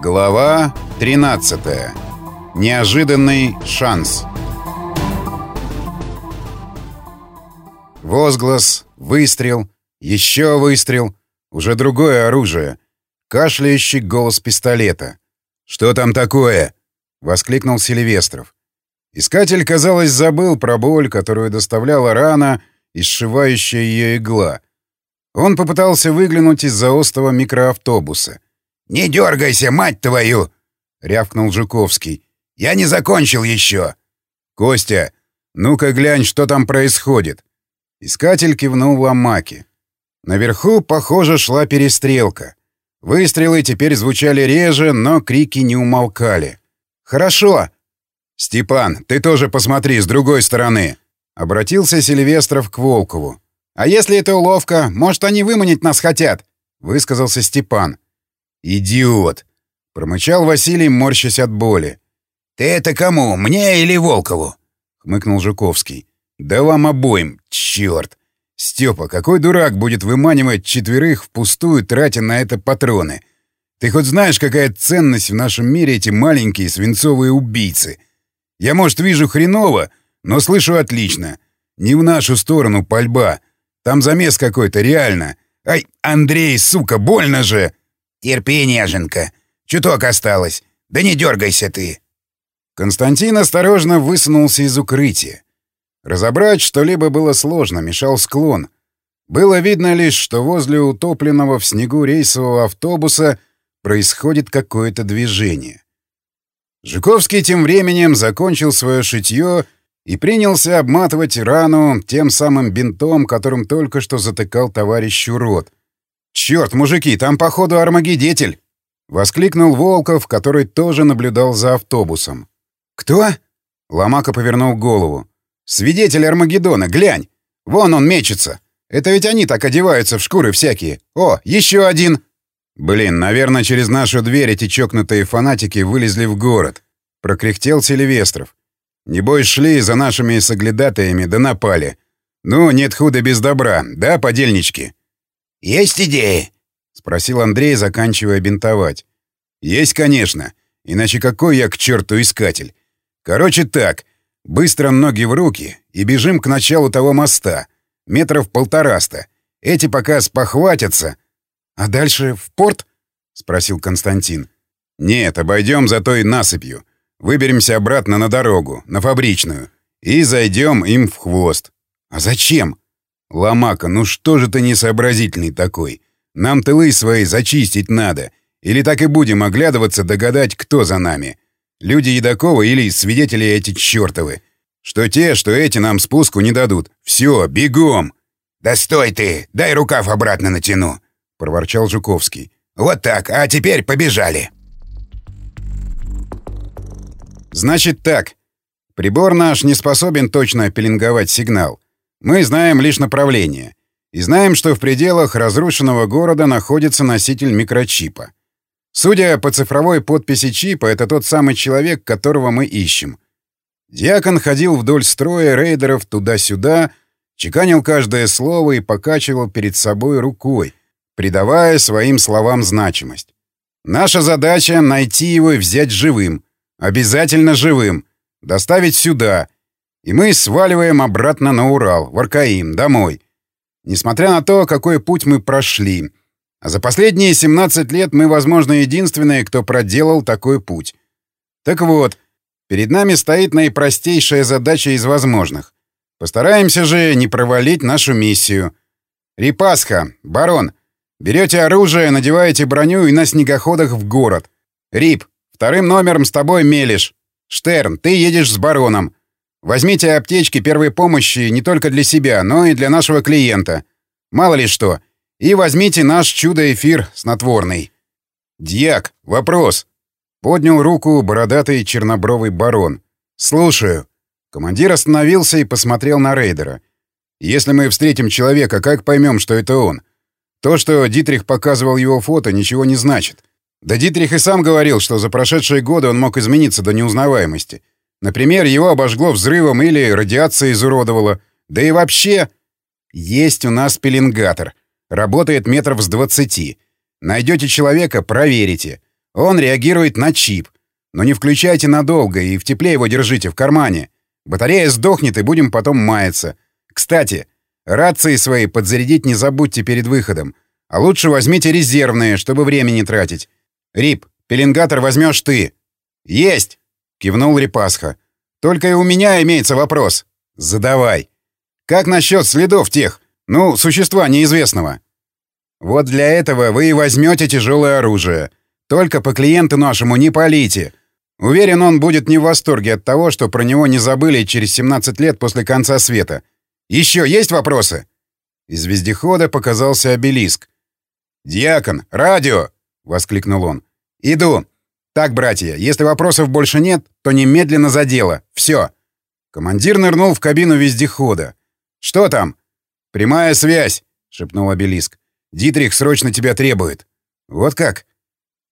Глава 13. Неожиданный шанс. Возглас, выстрел, еще выстрел, уже другое оружие. Кашляющий голос пистолета. «Что там такое?» — воскликнул Сильвестров. Искатель, казалось, забыл про боль, которую доставляла рана и сшивающая ее игла. Он попытался выглянуть из-за остова микроавтобуса — «Не дергайся, мать твою!» — рявкнул Жуковский. «Я не закончил еще!» «Костя, ну-ка глянь, что там происходит!» Искатель кивнул Ломаки. Наверху, похоже, шла перестрелка. Выстрелы теперь звучали реже, но крики не умолкали. «Хорошо!» «Степан, ты тоже посмотри с другой стороны!» Обратился Сильвестров к Волкову. «А если это уловка? Может, они выманить нас хотят?» — высказался Степан. «Идиот!» — промычал Василий, морщась от боли. «Ты это кому, мне или Волкову?» — хмыкнул Жуковский. «Да вам обоим, черт! Степа, какой дурак будет выманивать четверых впустую, тратя на это патроны? Ты хоть знаешь, какая ценность в нашем мире эти маленькие свинцовые убийцы? Я, может, вижу хреново, но слышу отлично. Не в нашу сторону пальба. Там замес какой-то, реально. Ай, Андрей, сука, больно же!» «Терпи, неженка. Чуток осталось. Да не дергайся ты!» Константин осторожно высунулся из укрытия. Разобрать что-либо было сложно, мешал склон. Было видно лишь, что возле утопленного в снегу рейсового автобуса происходит какое-то движение. Жуковский тем временем закончил свое шитье и принялся обматывать рану тем самым бинтом, которым только что затыкал товарищу рот — «Черт, мужики, там, походу, армагедетель!» — воскликнул Волков, который тоже наблюдал за автобусом. «Кто?» — Ломака повернул голову. «Свидетель Армагеддона, глянь! Вон он мечется! Это ведь они так одеваются в шкуры всякие! О, еще один!» «Блин, наверное, через нашу дверь эти чокнутые фанатики вылезли в город», — прокряхтел Сильвестров. «Небось, шли за нашими соглядатаями да напали. Ну, нет худа без добра, да, подельнички?» «Есть идеи?» — спросил Андрей, заканчивая бинтовать. «Есть, конечно. Иначе какой я к черту искатель? Короче так, быстро ноги в руки и бежим к началу того моста. Метров полтораста. Эти пока спохватятся. А дальше в порт?» — спросил Константин. «Нет, обойдем за той насыпью. Выберемся обратно на дорогу, на фабричную. И зайдем им в хвост. А зачем?» «Ломака, ну что же ты несообразительный такой? Нам тылы свои зачистить надо. Или так и будем оглядываться, догадать, кто за нами? Люди Едакова или свидетели эти чертовы? Что те, что эти нам спуску не дадут. Все, бегом!» «Да стой ты! Дай рукав обратно натяну!» — проворчал Жуковский. «Вот так, а теперь побежали!» «Значит так. Прибор наш не способен точно пеленговать сигнал. Мы знаем лишь направление. И знаем, что в пределах разрушенного города находится носитель микрочипа. Судя по цифровой подписи чипа, это тот самый человек, которого мы ищем. Диакон ходил вдоль строя рейдеров туда-сюда, чеканил каждое слово и покачивал перед собой рукой, придавая своим словам значимость. Наша задача — найти его и взять живым. Обязательно живым. Доставить сюда — и мы сваливаем обратно на Урал, в Аркаим, домой. Несмотря на то, какой путь мы прошли. А за последние 17 лет мы, возможно, единственные, кто проделал такой путь. Так вот, перед нами стоит наипростейшая задача из возможных. Постараемся же не провалить нашу миссию. Рипасха, барон, берете оружие, надеваете броню и на снегоходах в город. Рип, вторым номером с тобой Мелиш. Штерн, ты едешь с бароном. Возьмите аптечки первой помощи не только для себя, но и для нашего клиента. Мало ли что. И возьмите наш чудо-эфир снотворный. Дьяк, вопрос. Поднял руку бородатый чернобровый барон. Слушаю. Командир остановился и посмотрел на рейдера. Если мы встретим человека, как поймем, что это он? То, что Дитрих показывал его фото, ничего не значит. Да Дитрих и сам говорил, что за прошедшие годы он мог измениться до неузнаваемости. Например, его обожгло взрывом или радиация изуродовала. Да и вообще... Есть у нас пеленгатор. Работает метров с двадцати. Найдете человека — проверите. Он реагирует на чип. Но не включайте надолго и в тепле его держите в кармане. Батарея сдохнет, и будем потом маяться. Кстати, рации свои подзарядить не забудьте перед выходом. А лучше возьмите резервные, чтобы время не тратить. Рип, пеленгатор возьмешь ты. Есть! Кивнул Рипасха. Только и у меня имеется вопрос. Задавай. Как насчет следов тех, ну, существа неизвестного? Вот для этого вы и возьмете тяжелое оружие. Только по клиенту нашему не полите. Уверен, он будет не в восторге от того, что про него не забыли через 17 лет после конца света. Еще есть вопросы? Из вездехода показался обелиск. «Дьякон, радио!» — воскликнул он. «Иду. Так, братья, если вопросов больше нет, то немедленно за дело. Все». Командир нырнул в кабину вездехода. «Что там?» «Прямая связь», — шепнул обелиск. «Дитрих срочно тебя требует». «Вот как?»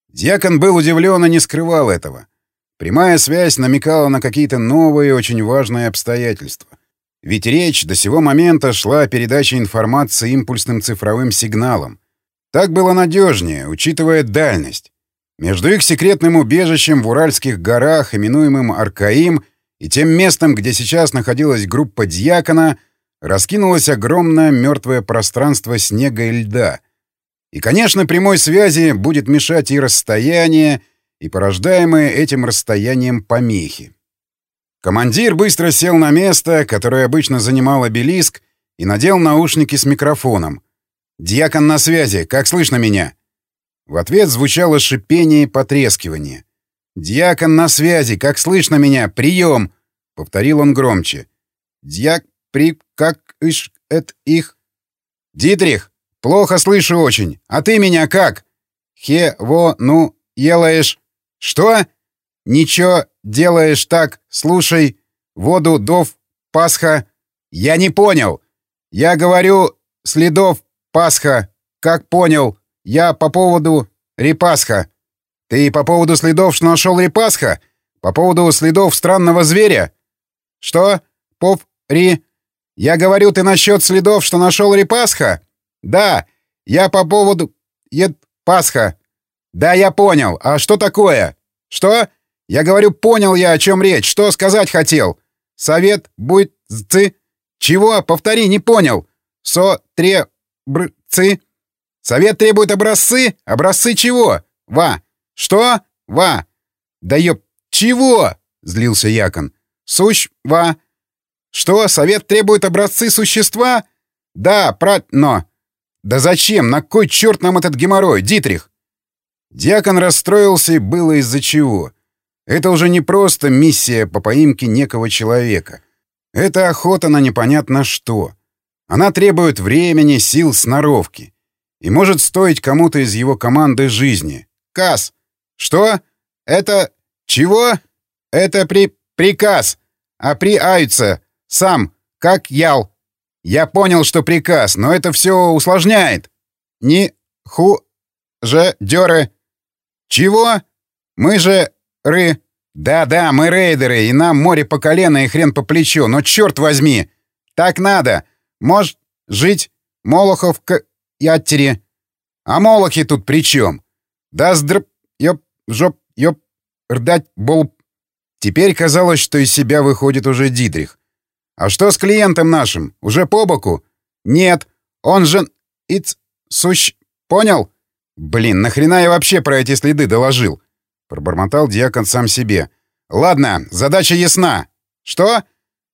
Дьякон был удивлен и не скрывал этого. Прямая связь намекала на какие-то новые, очень важные обстоятельства. Ведь речь до сего момента шла о передаче информации импульсным цифровым сигналом. Так было надежнее, учитывая дальность. Между их секретным убежищем в Уральских горах, именуемым Аркаим, и тем местом, где сейчас находилась группа Дьякона, раскинулось огромное мертвое пространство снега и льда. И, конечно, прямой связи будет мешать и расстояние, и порождаемые этим расстоянием помехи. Командир быстро сел на место, которое обычно занимал обелиск, и надел наушники с микрофоном. «Дьякон на связи, как слышно меня?» В ответ звучало шипение и потрескивание. «Дьякон на связи, как слышно меня? Прием!» — повторил он громче. «Дьяк при... как иш... эт их...» «Дитрих, плохо слышу очень. А ты меня как?» «Хе... во... ну... елаешь...» «Что?» «Ничего делаешь так, слушай, воду, дов, Пасха...» «Я не понял. Я говорю, следов, Пасха. Как понял? Я по поводу Репасха. Ты по поводу следов, что нашел Репасха? По поводу следов странного зверя? Что? Поп, Ри... Я говорю, ты насчет следов, что нашел Репасха? Да, я по поводу... Ед... Пасха. Да, я понял. А что такое? Что? Я говорю, понял я, о чем речь. Что сказать хотел? Совет будет... Цы... Чего? Повтори, не понял. Со... Тре... Бр... Цы... Совет требует образцы? Образцы чего? Ва. Что? Ва. Да ёп... Чего? Злился Якон. Сущ... Ва. Что? Совет требует образцы существа? Да, про... Но... Да зачем? На кой черт нам этот геморрой, Дитрих? Диакон расстроился и было из-за чего. Это уже не просто миссия по поимке некого человека. Это охота на непонятно что. Она требует времени, сил, сноровки. И может стоить кому-то из его команды жизни. Кас. Что? Это... Чего? Это при... приказ. А при Айца. Сам. Как ял. Я понял, что приказ, но это все усложняет. Ни... Ху... Же... Дёры... «Чего? Мы же... ры... Да-да, мы рейдеры, и нам море по колено и хрен по плечу, но черт возьми! Так надо! Может жить Молохов к... Яттере. А Молохи тут при чем? Да здрп... ёп... жоп... ёп... рдать... болб... Теперь казалось, что из себя выходит уже Дидрих. «А что с клиентом нашим? Уже по боку?» «Нет, он же... Иц... Сущ... Понял?» «Блин, нахрена я вообще про эти следы доложил?» — пробормотал дьякон сам себе. «Ладно, задача ясна. Что?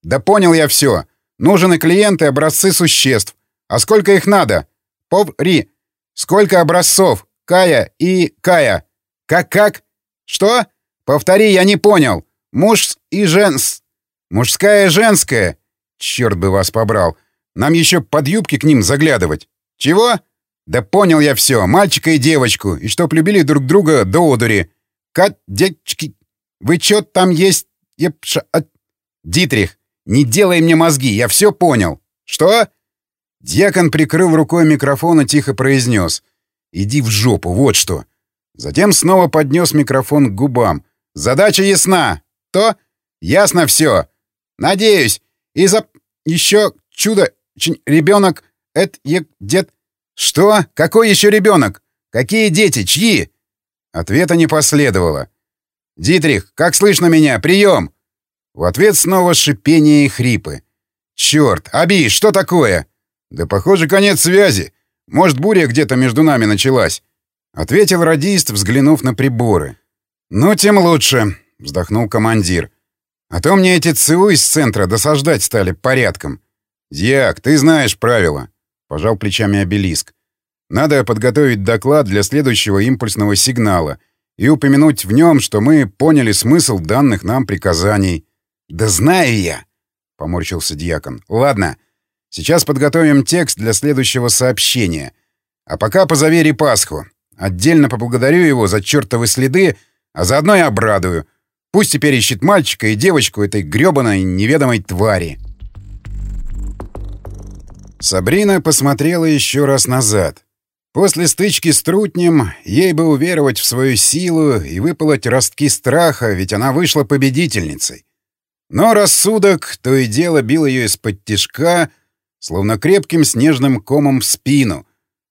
Да понял я все. Нужны клиенты, образцы существ. А сколько их надо? Поври. Сколько образцов? Кая и Кая. Как-как? Что? Повтори, я не понял. Муж и женс... Мужская и женская. Черт бы вас побрал. Нам еще под юбки к ним заглядывать. Чего? Да понял я все, мальчика и девочку, и чтоб любили друг друга до одури. Кат, дядечки, вы чё там есть? Епша. Дитрих, не делай мне мозги, я все понял. Что? Дьякон, прикрыл рукой микрофон и тихо произнес. Иди в жопу, вот что. Затем снова поднес микрофон к губам. Задача ясна. То? Ясно все. Надеюсь. И за... еще чудо... ребенок... Это... дед... «Что? Какой еще ребенок? Какие дети? Чьи?» Ответа не последовало. «Дитрих, как слышно меня? Прием!» В ответ снова шипение и хрипы. «Черт! Аби, что такое?» «Да, похоже, конец связи. Может, буря где-то между нами началась?» — ответил радист, взглянув на приборы. «Ну, тем лучше», — вздохнул командир. «А то мне эти ЦУ из центра досаждать стали порядком». «Дьяк, ты знаешь правила», — пожал плечами обелиск. «Надо подготовить доклад для следующего импульсного сигнала и упомянуть в нем, что мы поняли смысл данных нам приказаний». «Да знаю я», — поморщился дьякон. «Ладно, сейчас подготовим текст для следующего сообщения. А пока позови Репасху. Отдельно поблагодарю его за чертовы следы, а заодно и обрадую. Пусть теперь ищет мальчика и девочку этой грёбаной неведомой твари». Сабрина посмотрела еще раз назад. После стычки с Трутнем ей бы уверовать в свою силу и выпалоть ростки страха, ведь она вышла победительницей. Но рассудок то и дело бил ее из-под тишка, словно крепким снежным комом в спину,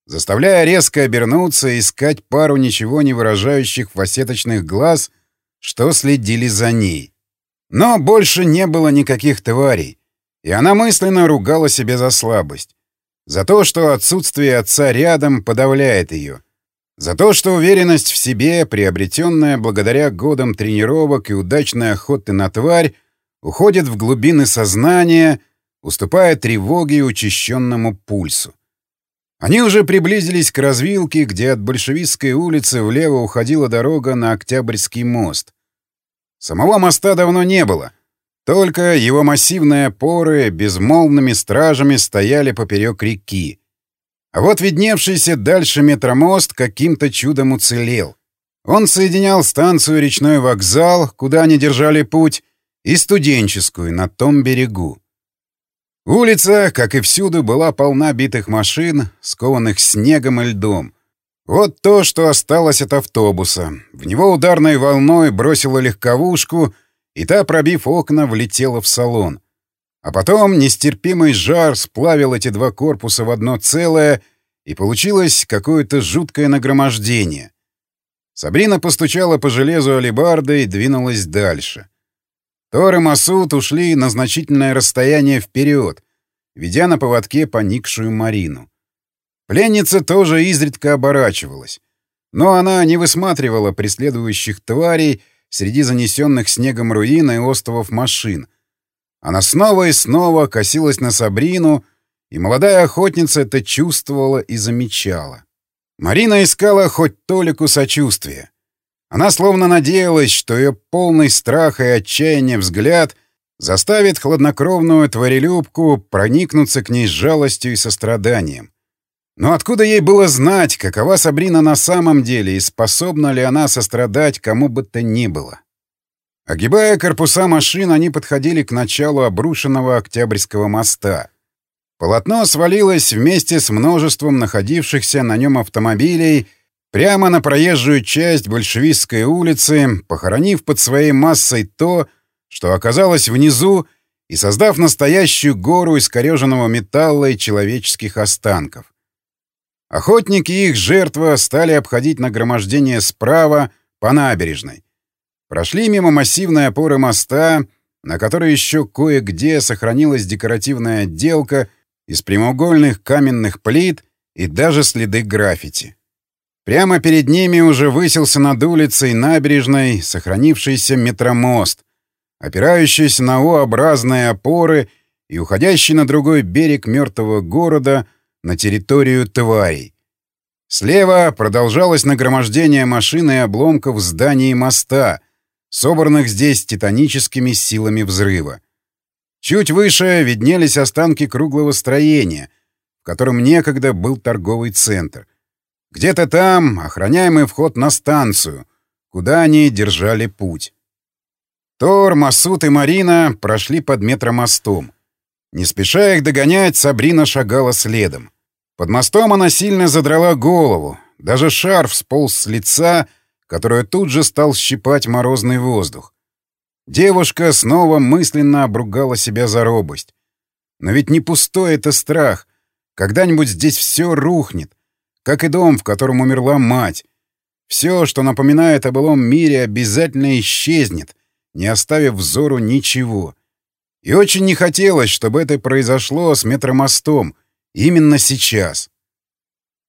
заставляя резко обернуться и искать пару ничего не выражающих фасеточных глаз, что следили за ней. Но больше не было никаких тварей, и она мысленно ругала себя за слабость. За то, что отсутствие отца рядом подавляет ее. За то, что уверенность в себе, приобретенная благодаря годам тренировок и удачной охоты на тварь, уходит в глубины сознания, уступая тревоге и учащенному пульсу. Они уже приблизились к развилке, где от Большевистской улицы влево уходила дорога на Октябрьский мост. Самого моста давно не было — только его массивные опоры безмолвными стражами стояли поперек реки. А вот видневшийся дальше метромост каким-то чудом уцелел. Он соединял станцию «Речной вокзал», куда они держали путь, и студенческую на том берегу. Улица, как и всюду, была полна битых машин, скованных снегом и льдом. Вот то, что осталось от автобуса. В него ударной волной бросило легковушку — и та, пробив окна, влетела в салон. А потом нестерпимый жар сплавил эти два корпуса в одно целое, и получилось какое-то жуткое нагромождение. Сабрина постучала по железу алебарды и двинулась дальше. Тор и Масуд ушли на значительное расстояние вперед, ведя на поводке поникшую Марину. Пленница тоже изредка оборачивалась, но она не высматривала преследующих тварей среди занесенных снегом руин и островов машин. Она снова и снова косилась на Сабрину, и молодая охотница это чувствовала и замечала. Марина искала хоть толику сочувствия. Она словно надеялась, что ее полный страха и отчаяния взгляд заставит хладнокровную творелюбку проникнуться к ней с жалостью и состраданием. Но откуда ей было знать, какова Сабрина на самом деле и способна ли она сострадать кому бы то ни было? Огибая корпуса машин, они подходили к началу обрушенного Октябрьского моста. Полотно свалилось вместе с множеством находившихся на нем автомобилей прямо на проезжую часть Большевистской улицы, похоронив под своей массой то, что оказалось внизу, и создав настоящую гору искореженного металла и человеческих останков. Охотники и их жертва стали обходить нагромождение справа по набережной. Прошли мимо массивной опоры моста, на которой еще кое-где сохранилась декоративная отделка из прямоугольных каменных плит и даже следы граффити. Прямо перед ними уже высился над улицей набережной сохранившийся метромост, опирающийся на О-образные опоры и уходящий на другой берег мертвого города — на территорию тварей. Слева продолжалось нагромождение машин и обломков зданий моста, собранных здесь титаническими силами взрыва. Чуть выше виднелись останки круглого строения, в котором некогда был торговый центр. Где-то там охраняемый вход на станцию, куда они держали путь. Тор, Масут и Марина прошли под метромостом. Не спеша их догонять, Сабрина шагала следом. Под мостом она сильно задрала голову. Даже шарф сполз с лица, которое тут же стал щипать морозный воздух. Девушка снова мысленно обругала себя за робость. Но ведь не пустой это страх. Когда-нибудь здесь все рухнет, как и дом, в котором умерла мать. Все, что напоминает о былом мире, обязательно исчезнет, не оставив взору ничего. И очень не хотелось, чтобы это произошло с метромостом именно сейчас.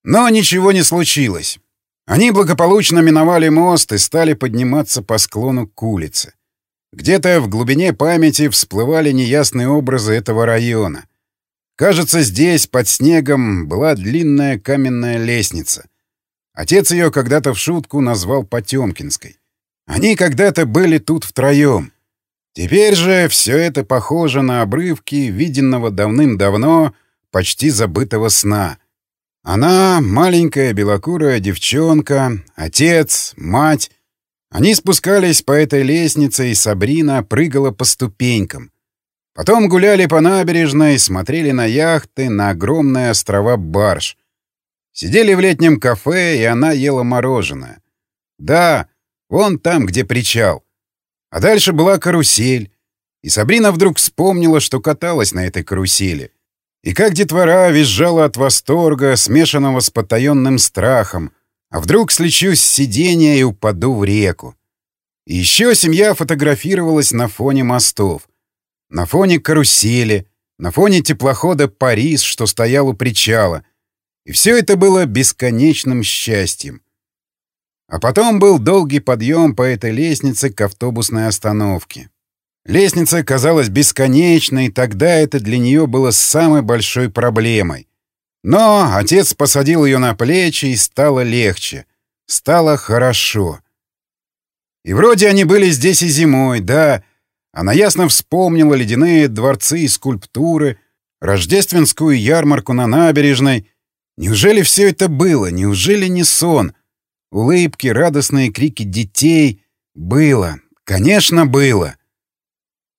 Но ничего не случилось. Они благополучно миновали мост и стали подниматься по склону к улице. Где-то в глубине памяти всплывали неясные образы этого района. Кажется, здесь, под снегом, была длинная каменная лестница. Отец ее когда-то в шутку назвал Потемкинской. Они когда-то были тут втроем. Теперь же все это похоже на обрывки виденного давным-давно почти забытого сна. Она, маленькая белокурая девчонка, отец, мать. Они спускались по этой лестнице, и Сабрина прыгала по ступенькам. Потом гуляли по набережной, смотрели на яхты, на огромные острова барж. Сидели в летнем кафе, и она ела мороженое. Да, вон там, где причал. А дальше была карусель. И Сабрина вдруг вспомнила, что каталась на этой карусели. И как детвора визжала от восторга, смешанного с потаенным страхом. А вдруг слечусь с сиденья и упаду в реку. И еще семья фотографировалась на фоне мостов. На фоне карусели, на фоне теплохода «Парис», что стоял у причала. И все это было бесконечным счастьем. А потом был долгий подъем по этой лестнице к автобусной остановке. Лестница казалась бесконечной, тогда это для нее было самой большой проблемой. Но отец посадил ее на плечи, и стало легче. Стало хорошо. И вроде они были здесь и зимой, да, она ясно вспомнила ледяные дворцы и скульптуры, рождественскую ярмарку на набережной. Неужели все это было? Неужели не сон? Улыбки, радостные крики детей. Было. Конечно, было.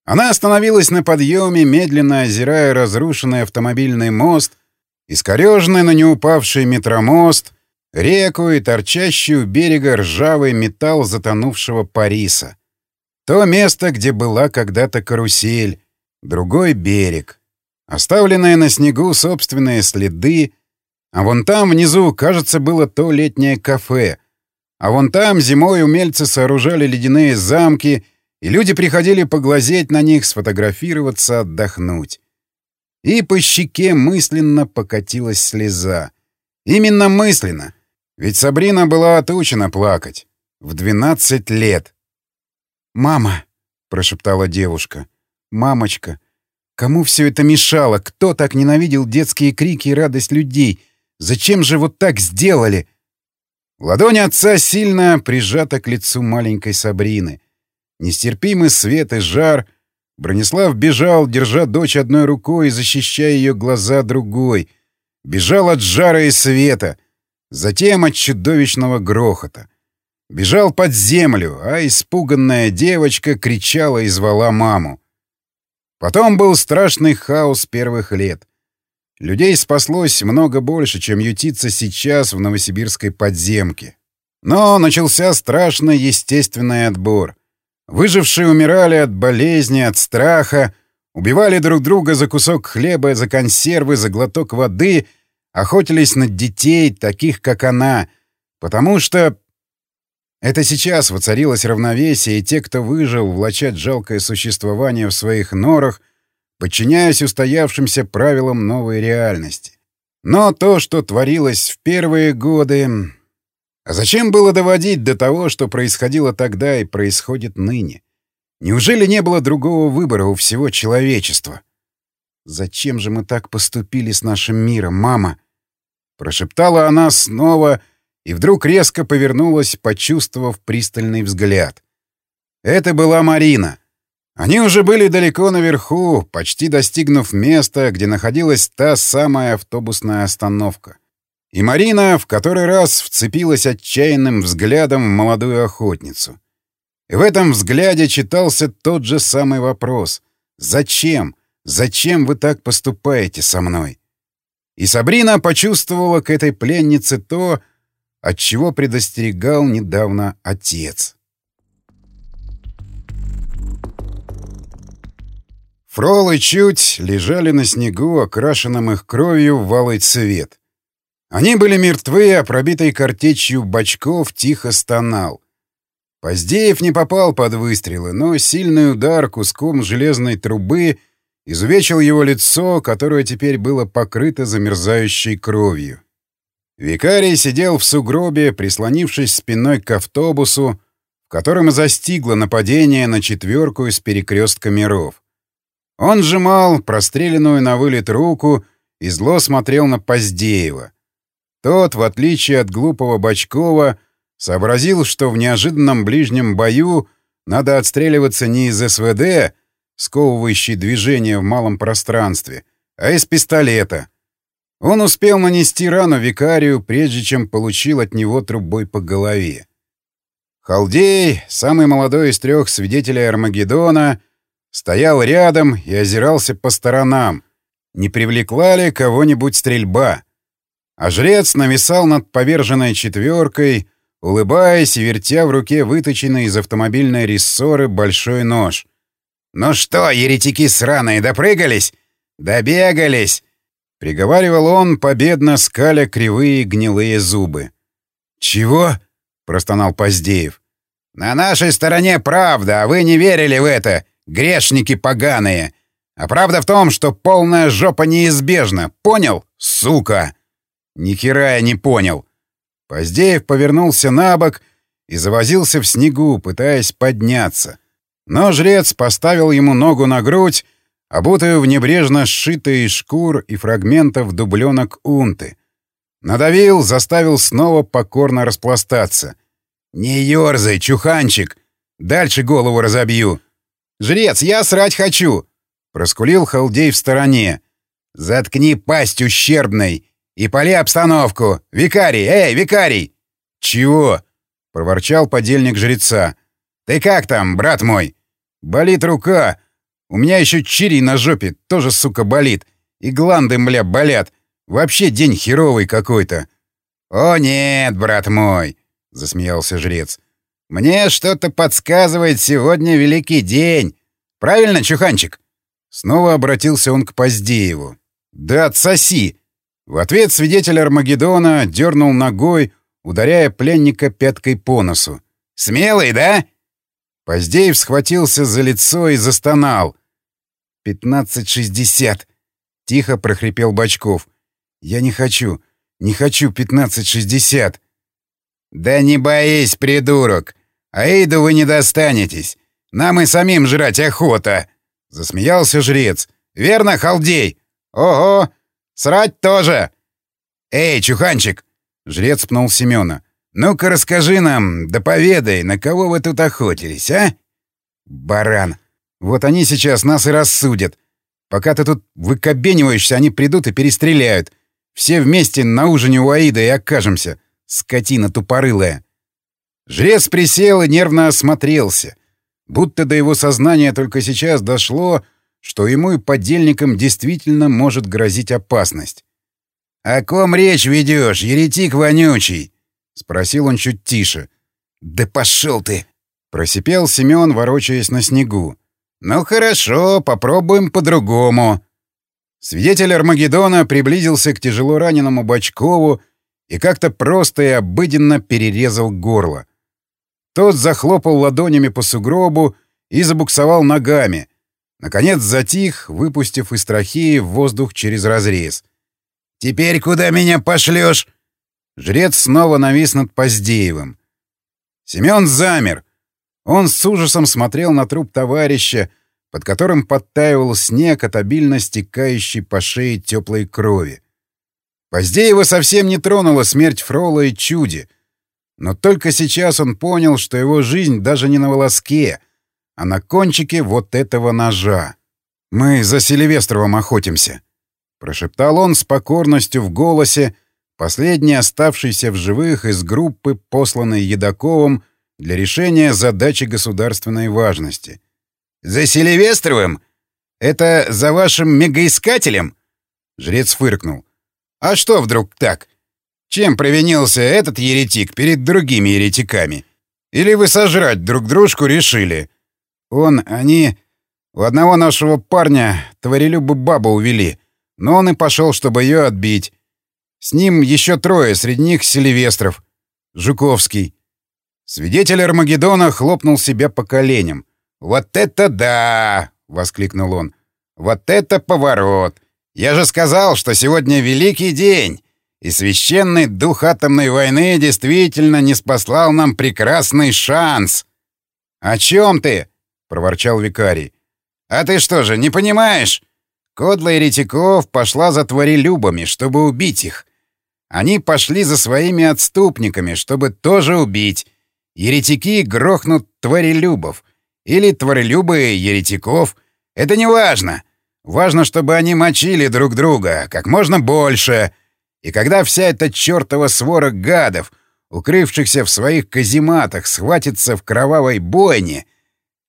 Она остановилась на подъеме, медленно озирая разрушенный автомобильный мост, искореженный, но не упавший метромост, реку и торчащий у берега ржавый металл затонувшего Париса. То место, где была когда-то карусель, другой берег. Оставленные на снегу собственные следы, а вон там внизу, кажется, было то летнее кафе. А вон там зимой умельцы сооружали ледяные замки, и люди приходили поглазеть на них, сфотографироваться, отдохнуть. И по щеке мысленно покатилась слеза. Именно мысленно. Ведь Сабрина была отучена плакать. В 12 лет. «Мама!» — прошептала девушка. «Мамочка! Кому все это мешало? Кто так ненавидел детские крики и радость людей? Зачем же вот так сделали?» Ладонь отца сильно прижата к лицу маленькой Сабрины. Нестерпимый свет и жар. Бронислав бежал, держа дочь одной рукой и защищая ее глаза другой. Бежал от жара и света. Затем от чудовищного грохота. Бежал под землю, а испуганная девочка кричала и звала маму. Потом был страшный хаос первых лет. Людей спаслось много больше, чем ютиться сейчас в новосибирской подземке. Но начался страшный естественный отбор. Выжившие умирали от болезни, от страха, убивали друг друга за кусок хлеба, за консервы, за глоток воды, охотились на детей, таких как она, потому что это сейчас воцарилось равновесие, и те, кто выжил, влачат жалкое существование в своих норах, подчиняясь устоявшимся правилам новой реальности. Но то, что творилось в первые годы... А зачем было доводить до того, что происходило тогда и происходит ныне? Неужели не было другого выбора у всего человечества? «Зачем же мы так поступили с нашим миром, мама?» Прошептала она снова и вдруг резко повернулась, почувствовав пристальный взгляд. Это была Марина. Они уже были далеко наверху, почти достигнув места, где находилась та самая автобусная остановка. И Марина в который раз вцепилась отчаянным взглядом в молодую охотницу. И в этом взгляде читался тот же самый вопрос. «Зачем? Зачем вы так поступаете со мной?» И Сабрина почувствовала к этой пленнице то, от чего предостерегал недавно отец. Фрол и Чуть лежали на снегу, окрашенном их кровью в валый цвет. Они были мертвы, а пробитый картечью бочков тихо стонал. Поздеев не попал под выстрелы, но сильный удар куском железной трубы изувечил его лицо, которое теперь было покрыто замерзающей кровью. Викарий сидел в сугробе, прислонившись спиной к автобусу, в котором застигло нападение на четверку из перекрестка миров. Он сжимал простреленную на вылет руку и зло смотрел на Поздеева. Тот, в отличие от глупого Бочкова, Сообразил, что в неожиданном ближнем бою надо отстреливаться не из СВД, сковывающей движение в малом пространстве, а из пистолета. Он успел нанести рану викарию, прежде чем получил от него трубой по голове. Халдей, самый молодой из трех свидетелей Армагеддона, стоял рядом и озирался по сторонам, не привлекла ли кого-нибудь стрельба. А жрец нависал над поверженной четверкой, улыбаясь и вертя в руке выточенный из автомобильной рессоры большой нож. «Ну что, еретики сраные, допрыгались? Добегались!» — приговаривал он, победно скаля кривые гнилые зубы. «Чего?» — простонал Поздеев. «На нашей стороне правда, а вы не верили в это, грешники поганые. А правда в том, что полная жопа неизбежна. Понял, сука?» «Ни я не понял», Поздеев повернулся на бок и завозился в снегу, пытаясь подняться. Но жрец поставил ему ногу на грудь, обутую в небрежно сшитые шкур и фрагментов дубленок унты. Надавил, заставил снова покорно распластаться. «Не ёрзай, чуханчик! Дальше голову разобью!» «Жрец, я срать хочу!» — проскулил халдей в стороне. «Заткни пасть ущербной!» «И поли обстановку! Викарий! Эй, викарий!» «Чего?» — проворчал подельник жреца. «Ты как там, брат мой?» «Болит рука. У меня еще чири на жопе, тоже, сука, болит. И гланды, мля, болят. Вообще день херовый какой-то». «О нет, брат мой!» — засмеялся жрец. «Мне что-то подсказывает сегодня великий день. Правильно, Чуханчик?» Снова обратился он к Поздееву. «Да отсоси!» В ответ свидетель Армагеддона дернул ногой, ударяя пленника пяткой по носу. «Смелый, да?» Поздеев схватился за лицо и застонал. «Пятнадцать шестьдесят!» — тихо прохрипел Бочков. «Я не хочу, не хочу пятнадцать шестьдесят!» «Да не боись, придурок! Аиду вы не достанетесь! Нам и самим жрать охота!» — засмеялся жрец. «Верно, халдей? Ого! Срать тоже!» «Эй, чуханчик!» — жрец пнул Семена. «Ну-ка расскажи нам, да поведай, на кого вы тут охотились, а?» «Баран! Вот они сейчас нас и рассудят. Пока ты тут выкобениваешься, они придут и перестреляют. Все вместе на ужине у Аида и окажемся. Скотина тупорылая!» Жрец присел и нервно осмотрелся. Будто до его сознания только сейчас дошло, что ему и подельникам действительно может грозить опасность. «О ком речь ведешь, еретик вонючий?» — спросил он чуть тише. «Да пошел ты!» — просипел Семен, ворочаясь на снегу. «Ну хорошо, попробуем по-другому». Свидетель Армагеддона приблизился к тяжело раненому Бочкову и как-то просто и обыденно перерезал горло. Тот захлопал ладонями по сугробу и забуксовал ногами — Наконец затих, выпустив из трахеи в воздух через разрез. «Теперь куда меня пошлешь?» Жрец снова навис над Поздеевым. Семён замер. Он с ужасом смотрел на труп товарища, под которым подтаивал снег от обильно стекающей по шее теплой крови. Поздеева совсем не тронула смерть Фрола и Чуди, но только сейчас он понял, что его жизнь даже не на волоске — а на кончике вот этого ножа. «Мы за Селивестровым охотимся», — прошептал он с покорностью в голосе, последний оставшийся в живых из группы, посланной Едаковым для решения задачи государственной важности. «За Селивестровым? Это за вашим мегаискателем?» Жрец фыркнул. «А что вдруг так? Чем провинился этот еретик перед другими еретиками? Или вы сожрать друг дружку решили?» Он, они... У одного нашего парня творелюбы бабу увели, но он и пошел, чтобы ее отбить. С ним еще трое, среди них Селивестров, Жуковский. Свидетель Армагеддона хлопнул себя по коленям. «Вот это да!» — воскликнул он. «Вот это поворот! Я же сказал, что сегодня великий день, и священный дух атомной войны действительно не спаслал нам прекрасный шанс!» «О чем ты?» — проворчал викарий. «А ты что же, не понимаешь? Кодла Еретиков пошла за творелюбами, чтобы убить их. Они пошли за своими отступниками, чтобы тоже убить. Еретики грохнут творелюбов. Или творелюбы еретиков. Это не важно. Важно, чтобы они мочили друг друга как можно больше. И когда вся эта чертова свора гадов, укрывшихся в своих казематах, схватится в кровавой бойне,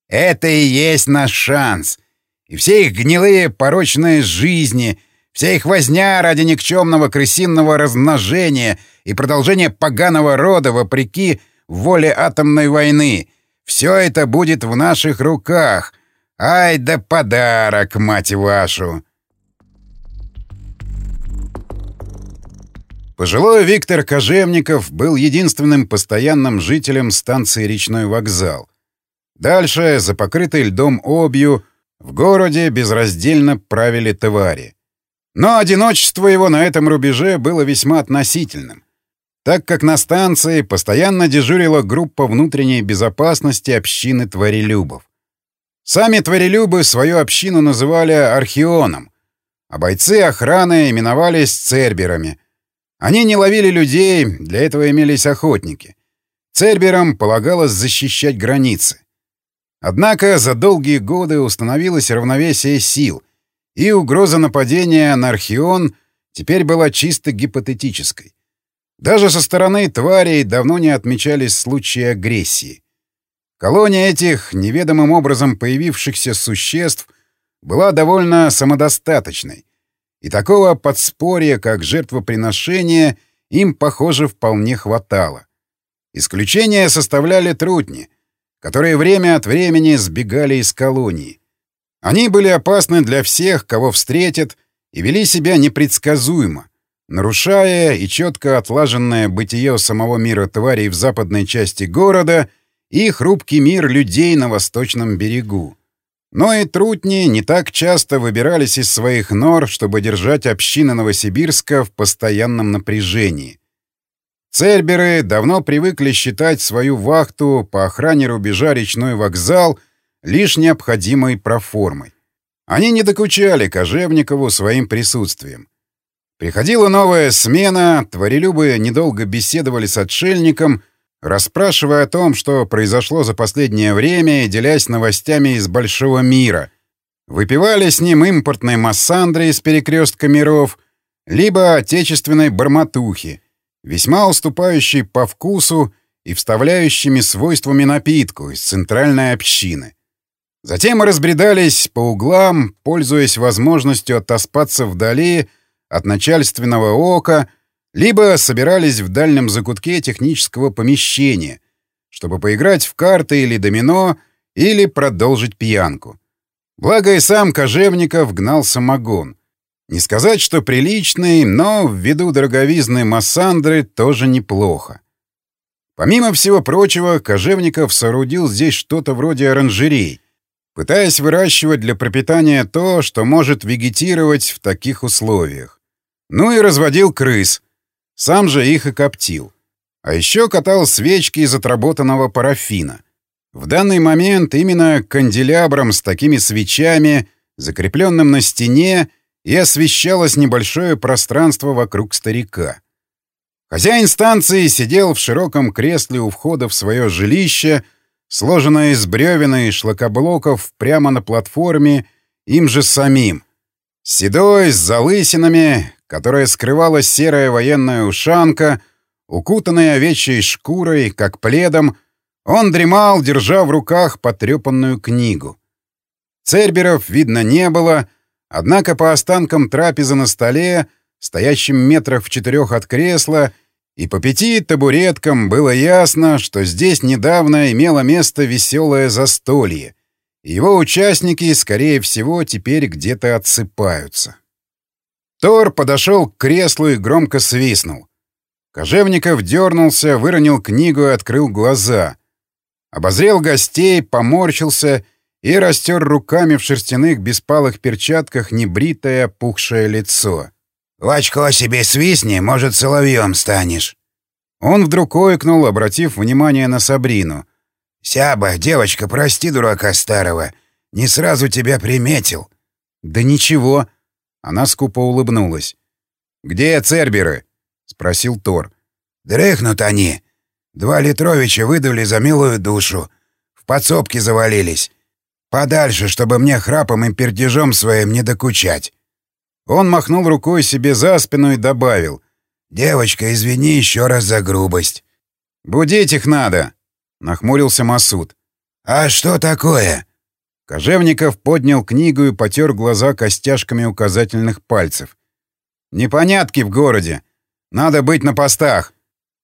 это и есть наш шанс. И все их гнилые порочные жизни, вся их возня ради никчемного крысиного размножения и продолжения поганого рода вопреки воле атомной войны, все это будет в наших руках — Ай да подарок, мать вашу! Пожилой Виктор Кожевников был единственным постоянным жителем станции «Речной вокзал». Дальше, за покрытой льдом обью, в городе безраздельно правили твари. Но одиночество его на этом рубеже было весьма относительным, так как на станции постоянно дежурила группа внутренней безопасности общины тварелюбов. Сами творелюбы свою общину называли архионом, а бойцы охраны именовались церберами. Они не ловили людей, для этого имелись охотники. Церберам полагалось защищать границы. Однако за долгие годы установилось равновесие сил, и угроза нападения на Архион теперь была чисто гипотетической. Даже со стороны тварей давно не отмечались случаи агрессии. Колония этих неведомым образом появившихся существ была довольно самодостаточной, и такого подспорья, как жертвоприношение, им, похоже, вполне хватало. Исключение составляли трутни, которые время от времени сбегали из колонии. Они были опасны для всех, кого встретят, и вели себя непредсказуемо, нарушая и четко отлаженное бытие самого мира тварей в западной части города — и хрупкий мир людей на восточном берегу. Но и трутни не так часто выбирались из своих нор, чтобы держать общины Новосибирска в постоянном напряжении. Церберы давно привыкли считать свою вахту по охране рубежа речной вокзал лишь необходимой проформой. Они не докучали Кожевникову своим присутствием. Приходила новая смена, творелюбы недолго беседовали с отшельником — расспрашивая о том, что произошло за последнее время и делясь новостями из большого мира. Выпивали с ним импортной массандры из перекрестка миров, либо отечественной барматухи, весьма уступающей по вкусу и вставляющими свойствами напитку из центральной общины. Затем разбредались по углам, пользуясь возможностью отоспаться вдали от начальственного ока — либо собирались в дальнем закутке технического помещения, чтобы поиграть в карты или домино, или продолжить пьянку. Благо и сам Кожевников гнал самогон. Не сказать, что приличный, но ввиду дороговизны Массандры тоже неплохо. Помимо всего прочего, Кожевников соорудил здесь что-то вроде оранжерей, пытаясь выращивать для пропитания то, что может вегетировать в таких условиях. Ну и разводил крыс, сам же их и коптил. А еще катал свечки из отработанного парафина. В данный момент именно канделябром с такими свечами, закрепленным на стене, и освещалось небольшое пространство вокруг старика. Хозяин станции сидел в широком кресле у входа в свое жилище, сложенное из бревен и шлакоблоков прямо на платформе им же самим. Седой, с залысинами, которая скрывала серая военная ушанка, укутанная овечьей шкурой, как пледом, он дремал, держа в руках потрепанную книгу. Церберов видно не было, однако по останкам трапезы на столе, стоящим метрах в четырех от кресла, и по пяти табуреткам было ясно, что здесь недавно имело место веселое застолье, его участники, скорее всего, теперь где-то отсыпаются. Тор подошел к креслу и громко свистнул. Кожевников дернулся, выронил книгу и открыл глаза. Обозрел гостей, поморщился и растер руками в шерстяных беспалых перчатках небритое пухшее лицо. «В очко себе свистни, может, соловьем станешь». Он вдруг ойкнул, обратив внимание на Сабрину. «Сяба, девочка, прости дурака старого. Не сразу тебя приметил». «Да ничего». Она скупо улыбнулась. «Где Церберы?» — спросил Тор. «Дрыхнут они. Два Литровича выдали за милую душу. В подсобке завалились. Подальше, чтобы мне храпом и пердежом своим не докучать». Он махнул рукой себе за спину и добавил. «Девочка, извини еще раз за грубость». «Будить их надо», — нахмурился Масуд. «А что такое?» Кожевников поднял книгу и потер глаза костяшками указательных пальцев. «Непонятки в городе. Надо быть на постах».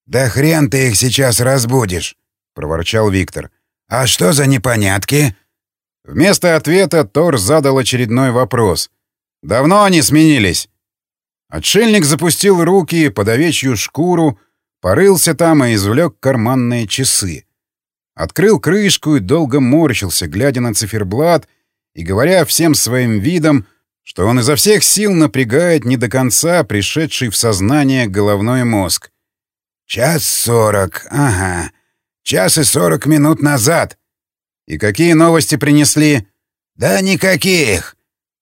«Да хрен ты их сейчас разбудишь», — проворчал Виктор. «А что за непонятки?» Вместо ответа Тор задал очередной вопрос. «Давно они сменились?» Отшельник запустил руки под овечью шкуру, порылся там и извлек карманные часы. Открыл крышку и долго морщился, глядя на циферблат и говоря всем своим видом, что он изо всех сил напрягает не до конца пришедший в сознание головной мозг. «Час сорок, ага. Час и сорок минут назад». «И какие новости принесли?» «Да никаких!»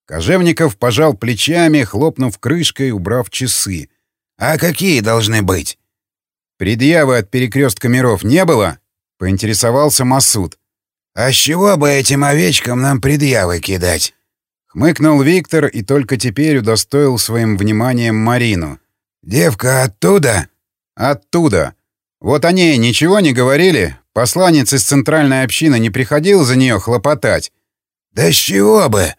Кожевников пожал плечами, хлопнув крышкой, убрав часы. «А какие должны быть?» «Предъявы от перекрестка миров не было?» — поинтересовался Масуд. «А с чего бы этим овечкам нам предъявы кидать?» Хмыкнул Виктор и только теперь удостоил своим вниманием Марину. «Девка оттуда?» «Оттуда. Вот о ней ничего не говорили? Посланец из центральной общины не приходил за нее хлопотать?» «Да с чего бы?»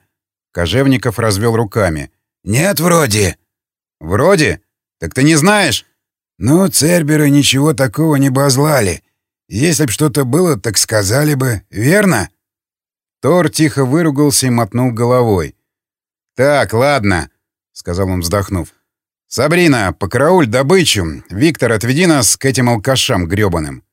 Кожевников развел руками. «Нет, вроде». «Вроде? Так ты не знаешь?» «Ну, церберы ничего такого не базлали. Если б что-то было, так сказали бы. Верно?» Тор тихо выругался и мотнул головой. «Так, ладно», — сказал он, вздохнув. «Сабрина, покарауль добычу. Виктор, отведи нас к этим алкашам грёбаным».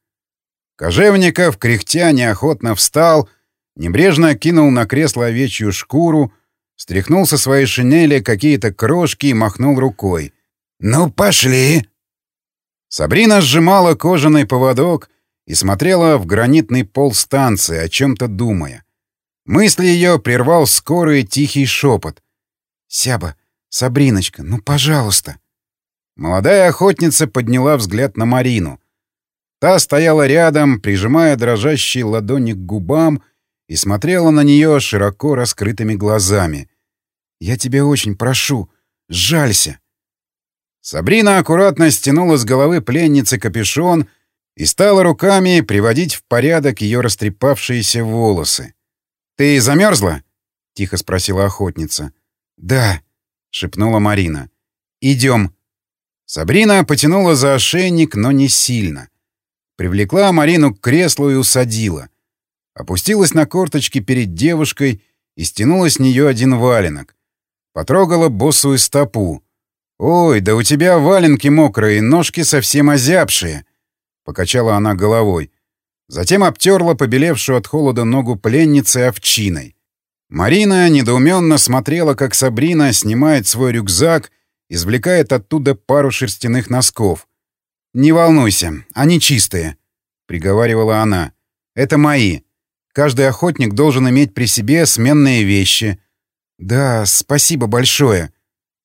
Кожевников, кряхтя, неохотно встал, небрежно кинул на кресло овечью шкуру, стряхнул со своей шинели какие-то крошки и махнул рукой. «Ну, пошли!» Сабрина сжимала кожаный поводок и смотрела в гранитный пол станции, о чем-то думая. Мысли ее прервал скорый тихий шепот. «Сяба, Сабриночка, ну, пожалуйста!» Молодая охотница подняла взгляд на Марину. Та стояла рядом, прижимая дрожащие ладони к губам, и смотрела на нее широко раскрытыми глазами. «Я тебя очень прошу, сжалься!» Сабрина аккуратно стянула с головы пленницы капюшон и стала руками приводить в порядок ее растрепавшиеся волосы. «Ты замерзла?» — тихо спросила охотница. «Да», — шепнула Марина. «Идем». Сабрина потянула за ошейник, но не сильно. Привлекла Марину к креслу и усадила. Опустилась на корточки перед девушкой и стянула с нее один валенок. Потрогала боссую стопу. «Ой, да у тебя валенки мокрые, ножки совсем озябшие!» Покачала она головой. Затем обтерла побелевшую от холода ногу пленницы овчиной. Марина недоуменно смотрела, как Сабрина снимает свой рюкзак, извлекает оттуда пару шерстяных носков. «Не волнуйся, они чистые», — приговаривала она. «Это мои. Каждый охотник должен иметь при себе сменные вещи». «Да, спасибо большое».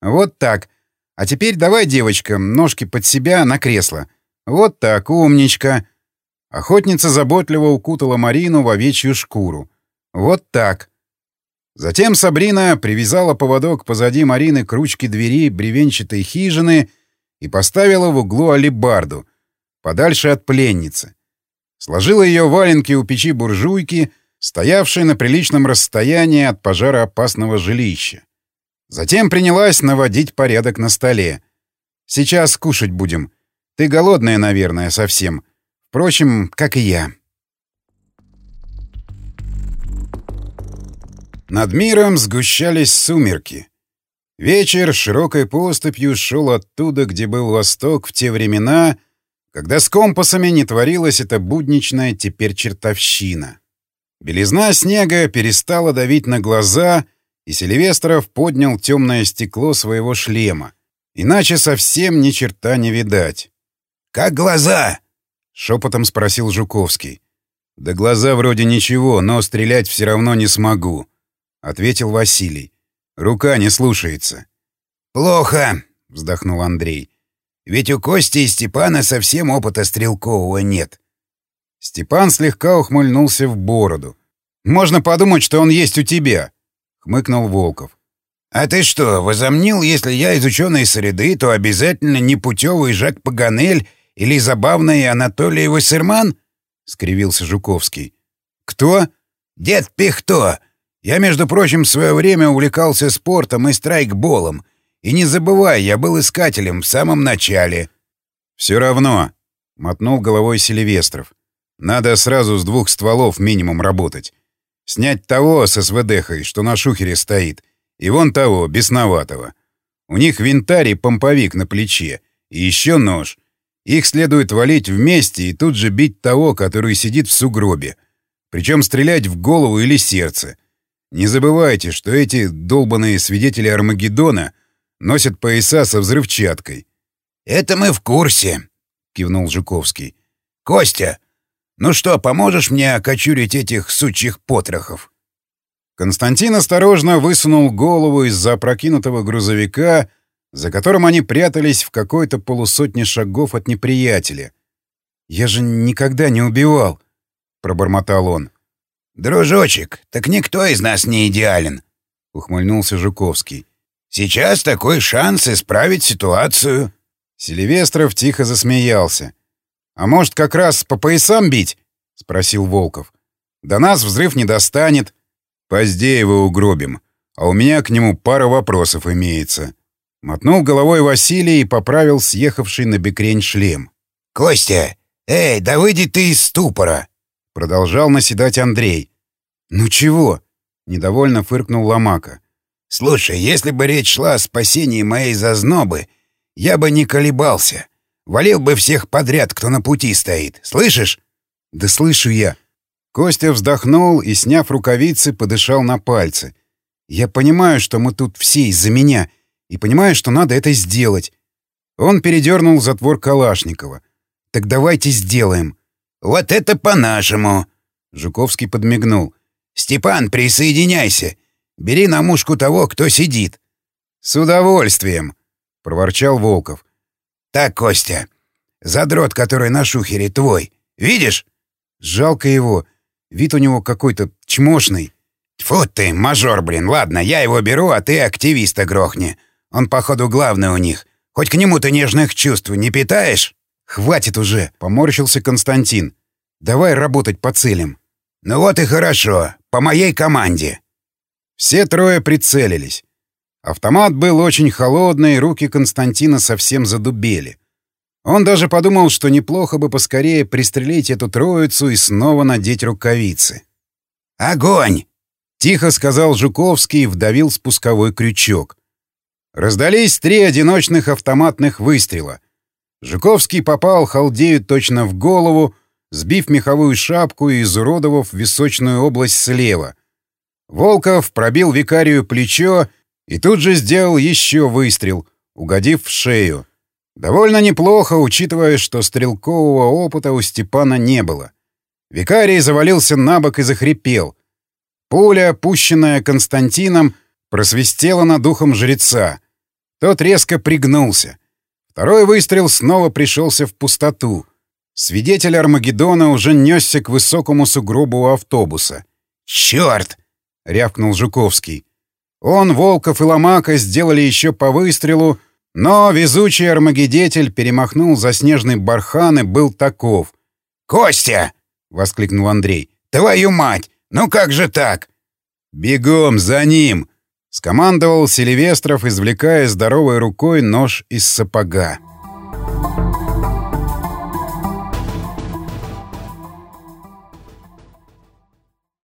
«Вот так. А теперь давай, девочка, ножки под себя на кресло. Вот так, умничка». Охотница заботливо укутала Марину в овечью шкуру. Вот так. Затем Сабрина привязала поводок позади Марины к ручке двери бревенчатой хижины и поставила в углу алибарду, подальше от пленницы. Сложила ее валенки у печи буржуйки, стоявшей на приличном расстоянии от пожара опасного жилища. Затем принялась наводить порядок на столе. «Сейчас кушать будем. Ты голодная, наверное, совсем. Впрочем, как и я. Над миром сгущались сумерки. Вечер широкой поступью шел оттуда, где был восток в те времена, когда с компасами не творилась эта будничная теперь чертовщина. Белизна снега перестала давить на глаза, и Сильвестров поднял темное стекло своего шлема. Иначе совсем ни черта не видать. «Как глаза?» — шепотом спросил Жуковский. «Да глаза вроде ничего, но стрелять все равно не смогу», — ответил Василий. «Рука не слушается». «Плохо», — вздохнул Андрей. «Ведь у Кости и Степана совсем опыта стрелкового нет». Степан слегка ухмыльнулся в бороду. «Можно подумать, что он есть у тебя», — хмыкнул Волков. «А ты что, возомнил, если я из ученой среды, то обязательно непутевый Жак Паганель или забавный Анатолий Вассерман?» — скривился Жуковский. «Кто?» «Дед Пихто. Я, между прочим, в свое время увлекался спортом и страйкболом. И не забывай, я был искателем в самом начале». «Все равно», — мотнул головой Селивестров. «Надо сразу с двух стволов минимум работать. Снять того с СВДХой, что на шухере стоит, и вон того, бесноватого. У них винтарь и помповик на плече, и еще нож. Их следует валить вместе и тут же бить того, который сидит в сугробе. Причем стрелять в голову или сердце. Не забывайте, что эти долбанные свидетели Армагеддона носят пояса со взрывчаткой. «Это мы в курсе», — кивнул Жуковский. «Костя, ну что, поможешь мне окочурить этих сучьих потрохов?» Константин осторожно высунул голову из-за опрокинутого грузовика, за которым они прятались в какой-то полусотне шагов от неприятеля. «Я же никогда не убивал», — пробормотал он. «Дружочек, так никто из нас не идеален», — ухмыльнулся Жуковский. «Сейчас такой шанс исправить ситуацию». Селивестров тихо засмеялся. «А может, как раз по поясам бить?» — спросил Волков. «До нас взрыв не достанет. Позднее его угробим. А у меня к нему пара вопросов имеется». Мотнул головой Василий и поправил съехавший на бекрень шлем. «Костя! Эй, да выйди ты из ступора!» Продолжал наседать Андрей. «Ну чего?» — недовольно фыркнул Ломака. «Слушай, если бы речь шла о спасении моей зазнобы, я бы не колебался. Валил бы всех подряд, кто на пути стоит. Слышишь?» «Да слышу я». Костя вздохнул и, сняв рукавицы, подышал на пальцы. «Я понимаю, что мы тут все из-за меня, и понимаю, что надо это сделать». Он передернул затвор Калашникова. «Так давайте сделаем». «Вот это по-нашему!» Жуковский подмигнул. «Степан, присоединяйся. Бери на мушку того, кто сидит». «С удовольствием», — проворчал Волков. «Так, Костя, задрот, который на шухере, твой. Видишь?» «Жалко его. Вид у него какой-то чмошный». «Тьфу ты, мажор, блин. Ладно, я его беру, а ты активиста грохни. Он, походу, главный у них. Хоть к нему ты нежных чувств не питаешь?» «Хватит уже», — поморщился Константин. «Давай работать по целям». «Ну вот и хорошо. По моей команде». Все трое прицелились. Автомат был очень холодный, руки Константина совсем задубели. Он даже подумал, что неплохо бы поскорее пристрелить эту троицу и снова надеть рукавицы. «Огонь!» — тихо сказал Жуковский и вдавил спусковой крючок. Раздались три одиночных автоматных выстрела. Жуковский попал Халдею точно в голову, сбив меховую шапку и изуродовав височную область слева. Волков пробил викарию плечо и тут же сделал еще выстрел, угодив в шею. Довольно неплохо, учитывая, что стрелкового опыта у Степана не было. Викарий завалился на бок и захрипел. Пуля, пущенная Константином, просвистела над ухом жреца. Тот резко пригнулся. Второй выстрел снова пришелся в пустоту. Свидетель Армагеддона уже несся к высокому сугробу автобуса. «Черт!» — рявкнул Жуковский. Он, Волков и Ломака сделали еще по выстрелу, но везучий армагеддетель перемахнул за снежный бархан и был таков. «Костя!» — воскликнул Андрей. «Твою мать! Ну как же так?» «Бегом за ним!» — скомандовал Селивестров, извлекая здоровой рукой нож из сапога.